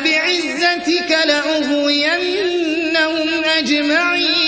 فبعزتك لأغوينهم أجمعين.